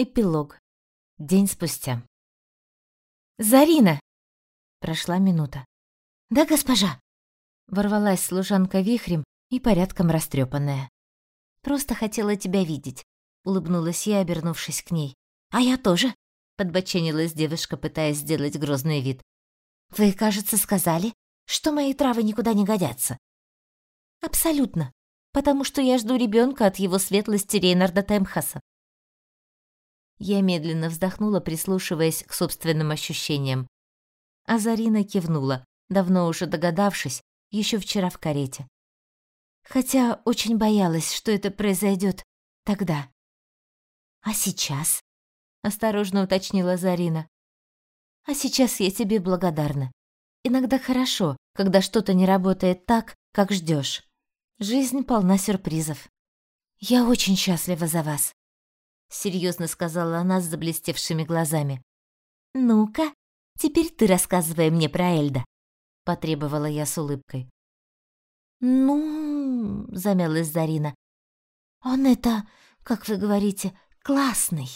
Эпилог. День спустя. «Зарина!» Прошла минута. «Да, госпожа!» Ворвалась служанка вихрем и порядком растрепанная. «Просто хотела тебя видеть», — улыбнулась я, обернувшись к ней. «А я тоже», — подбоченилась девушка, пытаясь сделать грозный вид. «Вы, кажется, сказали, что мои травы никуда не годятся». «Абсолютно, потому что я жду ребенка от его светлости Рейнарда Темхаса. Я медленно вздохнула, прислушиваясь к собственным ощущениям. А Зарина кивнула, давно уже догадавшись, еще вчера в карете. Хотя очень боялась, что это произойдет тогда. «А сейчас?» — осторожно уточнила Зарина. «А сейчас я тебе благодарна. Иногда хорошо, когда что-то не работает так, как ждешь. Жизнь полна сюрпризов. Я очень счастлива за вас серьезно сказала она с заблестевшими глазами. Ну-ка, теперь ты рассказывай мне про Эльда, потребовала я с улыбкой. Ну, замялась Зарина. Он это, как вы говорите, классный.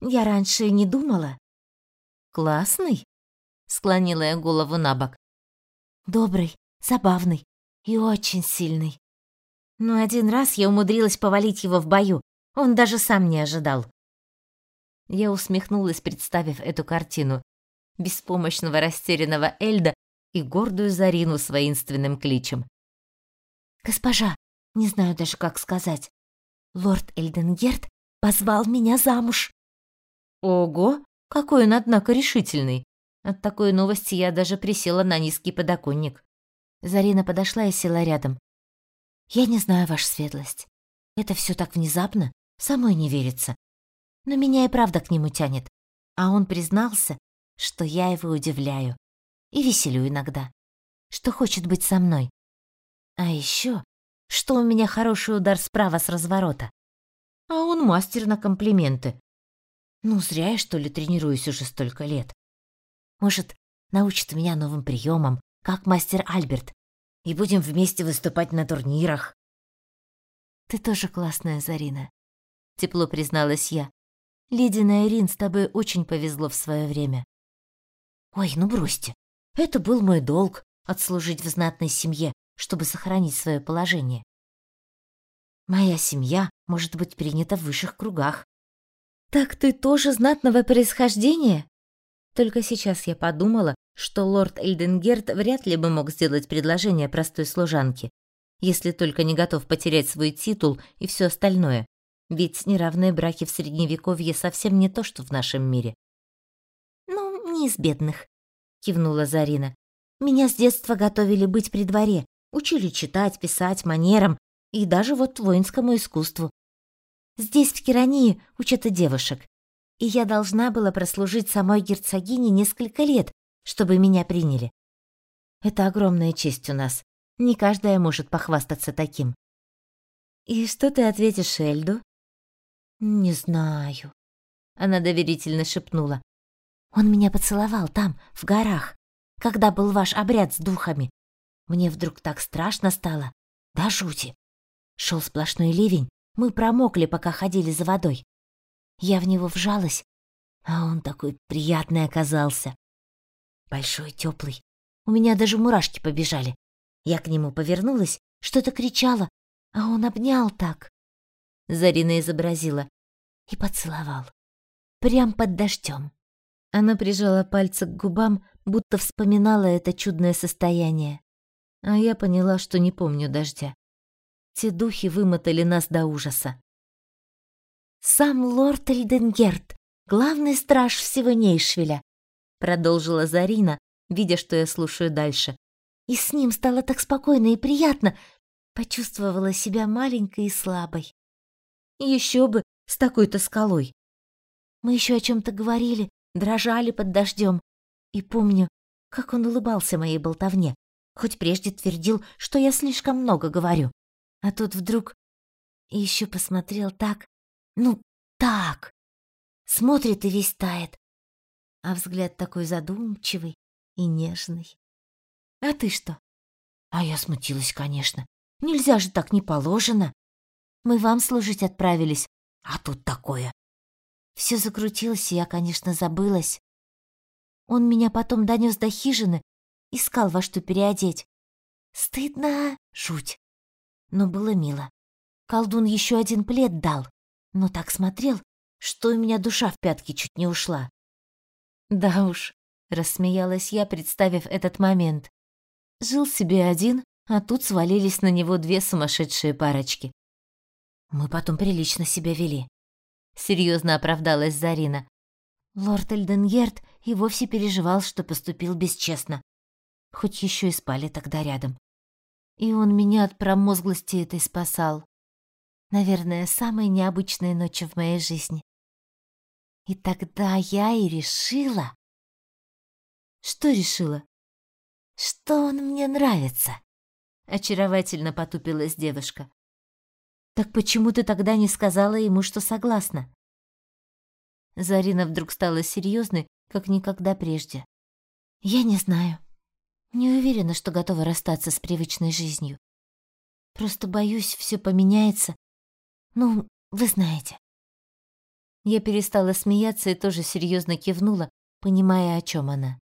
Я раньше не думала. Классный? склонила я голову набок. Добрый, забавный и очень сильный. Но один раз я умудрилась повалить его в бою, он даже сам не ожидал. Я усмехнулась, представив эту картину. Беспомощного растерянного Эльда и гордую Зарину с воинственным кличем. «Госпожа, не знаю даже, как сказать. Лорд Эльденгерт позвал меня замуж». «Ого, какой он, однако, решительный!» От такой новости я даже присела на низкий подоконник. Зарина подошла и села рядом. «Я не знаю, ваша светлость. Это все так внезапно. Самой не верится. Но меня и правда к нему тянет. А он признался, что я его удивляю. И веселю иногда. Что хочет быть со мной. А еще, что у меня хороший удар справа с разворота. А он мастер на комплименты. Ну, зря я, что ли, тренируюсь уже столько лет. Может, научит меня новым приемам, как мастер Альберт, и будем вместе выступать на турнирах. Ты тоже классная, Зарина тепло призналась я. Леди Ирин, с тобой очень повезло в свое время. Ой, ну бросьте. Это был мой долг отслужить в знатной семье, чтобы сохранить свое положение. Моя семья может быть принята в высших кругах. Так ты тоже знатного происхождения? Только сейчас я подумала, что лорд Эльденгерт вряд ли бы мог сделать предложение простой служанке, если только не готов потерять свой титул и все остальное. Ведь неравные браки в средневековье совсем не то, что в нашем мире. Ну, не из бедных, кивнула Зарина. Меня с детства готовили быть при дворе, учили читать, писать, манерам и даже вот воинскому искусству. Здесь, в Кирании, учат и девушек. И я должна была прослужить самой герцогине несколько лет, чтобы меня приняли. Это огромная честь у нас. Не каждая может похвастаться таким. И что ты ответишь Эльду? «Не знаю», — она доверительно шепнула. «Он меня поцеловал там, в горах, когда был ваш обряд с духами. Мне вдруг так страшно стало, да жути. Шел сплошной ливень, мы промокли, пока ходили за водой. Я в него вжалась, а он такой приятный оказался. Большой, теплый. У меня даже мурашки побежали. Я к нему повернулась, что-то кричала, а он обнял так. Зарина изобразила. И поцеловал. Прям под дождем. Она прижала пальцы к губам, будто вспоминала это чудное состояние. А я поняла, что не помню дождя. Те духи вымотали нас до ужаса. «Сам лорд Эльденгерт, главный страж всего Нейшвиля», продолжила Зарина, видя, что я слушаю дальше. «И с ним стало так спокойно и приятно, почувствовала себя маленькой и слабой. Еще бы, с такой-то скалой. Мы еще о чем-то говорили, дрожали под дождем. И помню, как он улыбался моей болтовне, хоть прежде твердил, что я слишком много говорю. А тут вдруг и еще посмотрел так, ну, так. Смотрит и весь тает. А взгляд такой задумчивый и нежный. А ты что? А я смутилась, конечно. Нельзя же так не положено. Мы вам служить отправились, а тут такое. Все закрутилось, и я, конечно, забылась. Он меня потом донес до хижины, искал во что переодеть. Стыдно, жуть. Но было мило. Колдун еще один плед дал, но так смотрел, что у меня душа в пятки чуть не ушла. Да уж, рассмеялась я, представив этот момент. Жил себе один, а тут свалились на него две сумасшедшие парочки. Мы потом прилично себя вели. Серьезно оправдалась Зарина. Лорд Эльденгерт и вовсе переживал, что поступил бесчестно. Хоть еще и спали тогда рядом. И он меня от промозглости этой спасал. Наверное, самая необычная ночь в моей жизни. И тогда я и решила... Что решила? Что он мне нравится. Очаровательно потупилась девушка. Так почему ты тогда не сказала ему, что согласна? Зарина вдруг стала серьезной, как никогда прежде. Я не знаю. Не уверена, что готова расстаться с привычной жизнью. Просто боюсь, все поменяется. Ну, вы знаете. Я перестала смеяться и тоже серьезно кивнула, понимая, о чем она.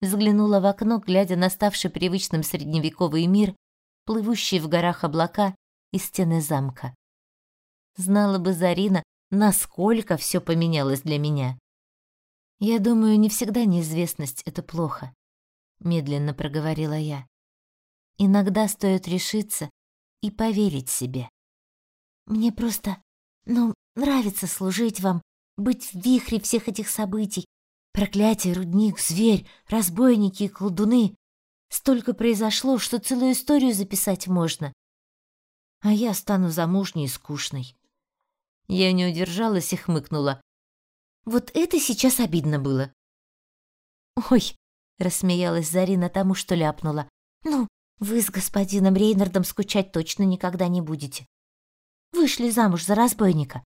Взглянула в окно, глядя на ставший привычным средневековый мир, плывущие в горах облака и стены замка. Знала бы Зарина, насколько все поменялось для меня. Я думаю, не всегда неизвестность это плохо, медленно проговорила я. Иногда стоит решиться и поверить себе. Мне просто, ну, нравится служить вам, быть в вихре всех этих событий. Проклятие, рудник, зверь, разбойники и колдуны. Столько произошло, что целую историю записать можно а я стану замужней и скучной. Я не удержалась и хмыкнула. Вот это сейчас обидно было. Ой, рассмеялась Зарина тому, что ляпнула. Ну, вы с господином Рейнардом скучать точно никогда не будете. Вышли замуж за разбойника.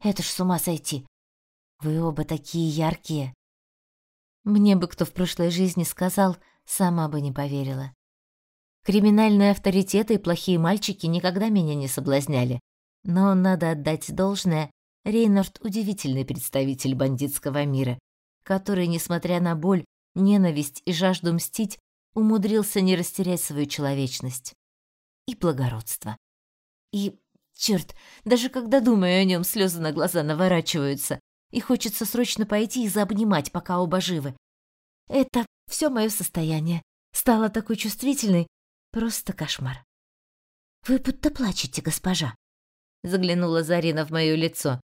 Это ж с ума сойти. Вы оба такие яркие. Мне бы кто в прошлой жизни сказал, сама бы не поверила. Криминальные авторитеты и плохие мальчики никогда меня не соблазняли. Но надо отдать должное, Рейнард удивительный представитель бандитского мира, который, несмотря на боль, ненависть и жажду мстить, умудрился не растерять свою человечность и благородство. И, черт, даже когда думаю о нем, слезы на глаза наворачиваются, и хочется срочно пойти и заобнимать, пока оба живы. Это все мое состояние. Стала такой чувствительной, Просто кошмар. Вы будто плачете, госпожа. Заглянула Зарина в моё лицо.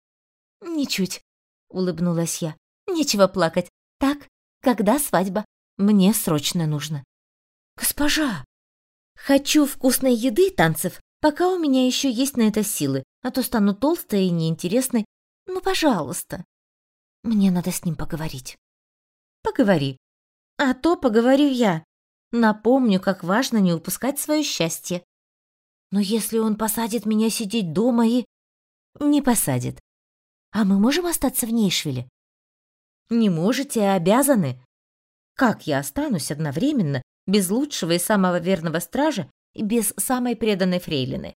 Ничуть, улыбнулась я. Нечего плакать. Так, когда свадьба? Мне срочно нужно. Госпожа, хочу вкусной еды и танцев, пока у меня еще есть на это силы, а то стану толстой и неинтересной. Ну, пожалуйста. Мне надо с ним поговорить. Поговори. А то поговорю я. Напомню, как важно не упускать свое счастье. Но если он посадит меня сидеть дома и... Не посадит. А мы можем остаться в Нейшвиле? Не можете, а обязаны. Как я останусь одновременно без лучшего и самого верного стража и без самой преданной фрейлины?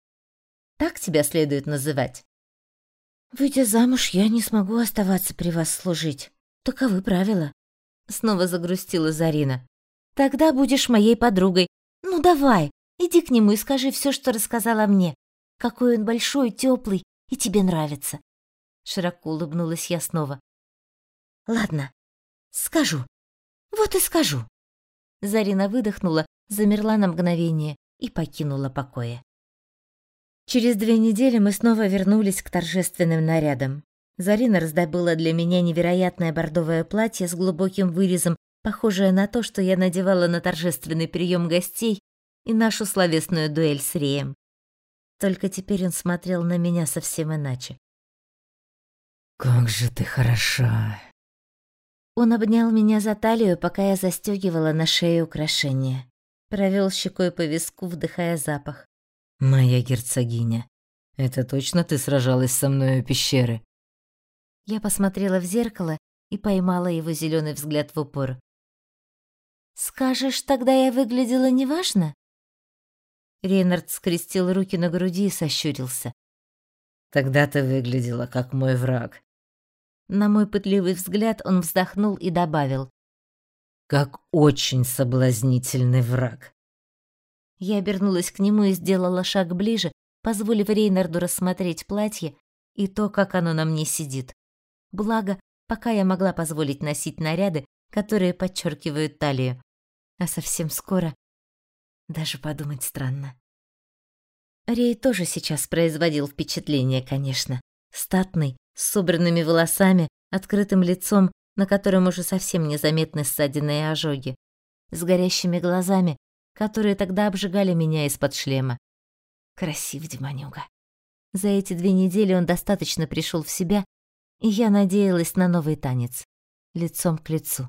Так тебя следует называть. Выйдя замуж, я не смогу оставаться при вас служить. Таковы правила. Снова загрустила Зарина. Тогда будешь моей подругой. Ну давай, иди к нему и скажи все, что рассказала мне. Какой он большой, теплый и тебе нравится. Широко улыбнулась я снова. Ладно, скажу. Вот и скажу. Зарина выдохнула, замерла на мгновение и покинула покои. Через две недели мы снова вернулись к торжественным нарядам. Зарина раздобыла для меня невероятное бордовое платье с глубоким вырезом похожая на то, что я надевала на торжественный прием гостей и нашу словесную дуэль с Реем. Только теперь он смотрел на меня совсем иначе. «Как же ты хороша!» Он обнял меня за талию, пока я застегивала на шее украшения. Провел щекой по виску, вдыхая запах. «Моя герцогиня, это точно ты сражалась со мной у пещеры?» Я посмотрела в зеркало и поймала его зеленый взгляд в упор. Скажешь, тогда я выглядела неважно? Рейнард скрестил руки на груди и сощурился. Тогда ты выглядела как мой враг. На мой пытливый взгляд он вздохнул и добавил. «Как очень соблазнительный враг». Я обернулась к нему и сделала шаг ближе, позволив Рейнарду рассмотреть платье и то, как оно на мне сидит. Благо, пока я могла позволить носить наряды, которые подчеркивают талию. А совсем скоро даже подумать странно. Рей тоже сейчас производил впечатление, конечно. Статный, с собранными волосами, открытым лицом, на котором уже совсем незаметны ссадины и ожоги, с горящими глазами, которые тогда обжигали меня из-под шлема. Красив демонюга. За эти две недели он достаточно пришел в себя, и я надеялась на новый танец, лицом к лицу.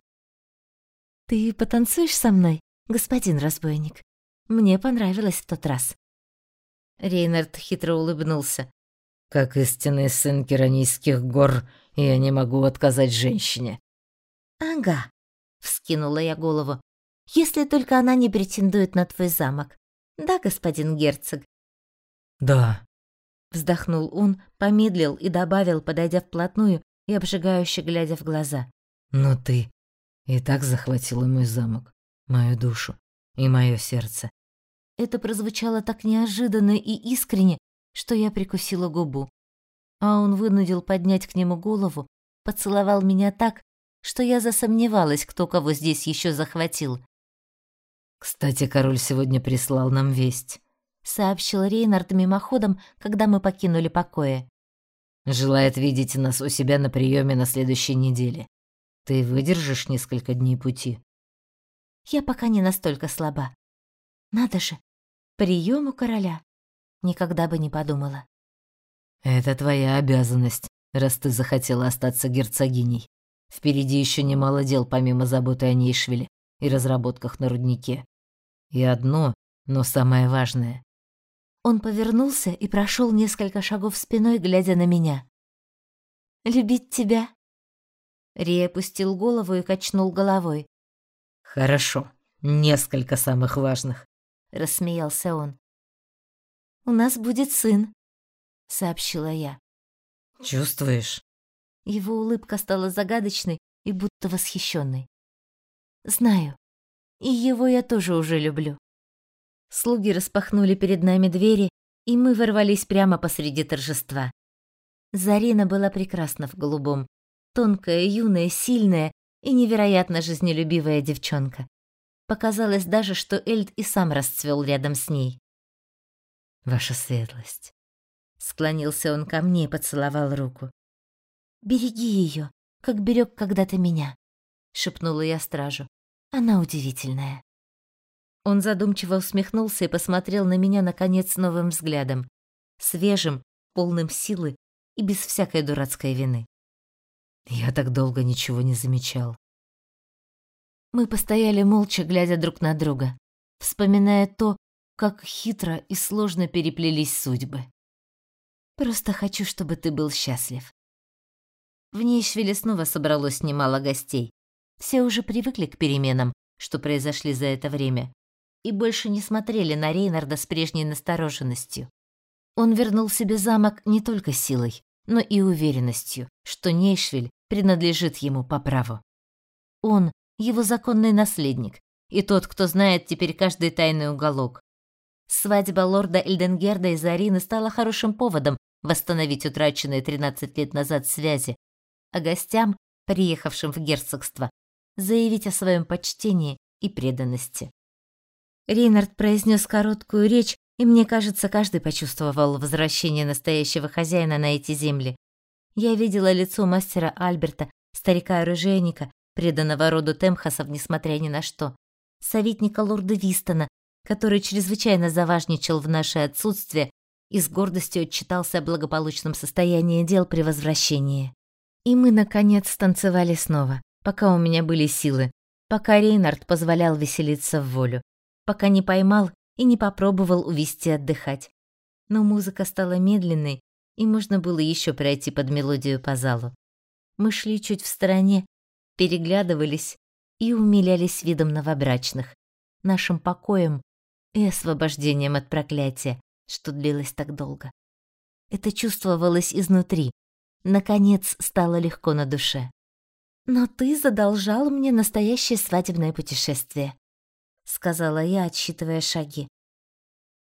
«Ты потанцуешь со мной, господин разбойник? Мне понравилось в тот раз». Рейнард хитро улыбнулся. «Как истинный сын Керанийских гор, я не могу отказать женщине». «Ага», — вскинула я голову. «Если только она не претендует на твой замок. Да, господин герцог?» «Да», Вздохнул он, помедлил и добавил, подойдя вплотную и обжигающе глядя в глаза. «Но ты и так захватила мой замок, мою душу и мое сердце». Это прозвучало так неожиданно и искренне, что я прикусила губу. А он вынудил поднять к нему голову, поцеловал меня так, что я засомневалась, кто кого здесь еще захватил. «Кстати, король сегодня прислал нам весть сообщил Рейнард мимоходом, когда мы покинули покои. Желает видеть нас у себя на приеме на следующей неделе. Ты выдержишь несколько дней пути? Я пока не настолько слаба. Надо же, прием у короля. Никогда бы не подумала. Это твоя обязанность, раз ты захотела остаться герцогиней. Впереди еще немало дел помимо заботы о Нейшвиле и разработках на руднике. И одно, но самое важное. Он повернулся и прошел несколько шагов спиной, глядя на меня. «Любить тебя?» Рия опустил голову и качнул головой. «Хорошо, несколько самых важных», — рассмеялся он. «У нас будет сын», — сообщила я. «Чувствуешь?» Его улыбка стала загадочной и будто восхищенной. «Знаю. И его я тоже уже люблю». Слуги распахнули перед нами двери, и мы ворвались прямо посреди торжества. Зарина была прекрасна в голубом. Тонкая, юная, сильная и невероятно жизнелюбивая девчонка. Показалось даже, что Эльд и сам расцвел рядом с ней. «Ваша светлость». Склонился он ко мне и поцеловал руку. «Береги ее, как берег когда-то меня», — шепнула я стражу. «Она удивительная». Он задумчиво усмехнулся и посмотрел на меня наконец новым взглядом, свежим, полным силы и без всякой дурацкой вины. Я так долго ничего не замечал. Мы постояли молча, глядя друг на друга, вспоминая то, как хитро и сложно переплелись судьбы. Просто хочу, чтобы ты был счастлив. В Нейшвиле снова собралось немало гостей. Все уже привыкли к переменам, что произошли за это время, и больше не смотрели на Рейнарда с прежней настороженностью. Он вернул себе замок не только силой, но и уверенностью, что Нейшвиль принадлежит ему по праву. Он — его законный наследник, и тот, кто знает теперь каждый тайный уголок. Свадьба лорда Эльденгерда и Зарины стала хорошим поводом восстановить утраченные 13 лет назад связи, а гостям, приехавшим в герцогство, заявить о своем почтении и преданности. Рейнард произнес короткую речь, и мне кажется, каждый почувствовал возвращение настоящего хозяина на эти земли. Я видела лицо мастера Альберта, старика-оружейника, преданного роду Темхасов, несмотря ни на что, советника лорда Вистона, который чрезвычайно заважничал в наше отсутствие и с гордостью отчитался о благополучном состоянии дел при возвращении. И мы, наконец, танцевали снова, пока у меня были силы, пока Рейнард позволял веселиться в волю пока не поймал и не попробовал увести отдыхать. Но музыка стала медленной, и можно было еще пройти под мелодию по залу. Мы шли чуть в стороне, переглядывались и умилялись видом новобрачных, нашим покоем и освобождением от проклятия, что длилось так долго. Это чувствовалось изнутри, Наконец стало легко на душе. «Но ты задолжал мне настоящее свадебное путешествие», — сказала я, отсчитывая шаги.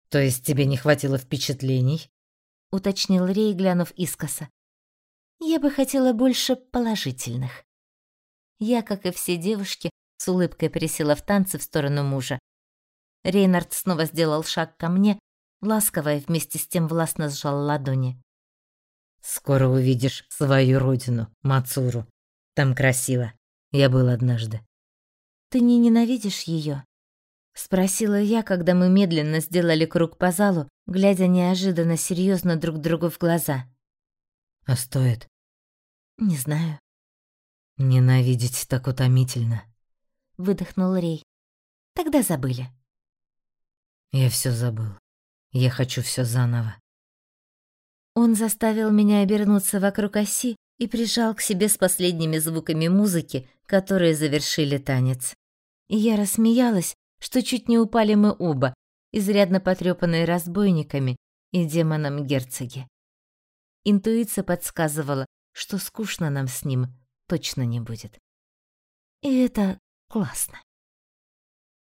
«То есть тебе не хватило впечатлений?» — уточнил Рей, глянув искоса. «Я бы хотела больше положительных». Я, как и все девушки, с улыбкой присела в танце в сторону мужа. Рейнард снова сделал шаг ко мне, ласково и вместе с тем властно сжал ладони. «Скоро увидишь свою родину, Мацуру. Там красиво. Я был однажды». «Ты не ненавидишь ее? Спросила я, когда мы медленно сделали круг по залу, глядя неожиданно серьезно друг другу в глаза. «А стоит?» «Не знаю». «Ненавидеть так утомительно», — выдохнул Рей. «Тогда забыли». «Я все забыл. Я хочу все заново». Он заставил меня обернуться вокруг оси и прижал к себе с последними звуками музыки, которые завершили танец. И я рассмеялась, что чуть не упали мы оба, изрядно потрепанные разбойниками и демоном герцоги. Интуиция подсказывала, что скучно нам с ним точно не будет. И это классно.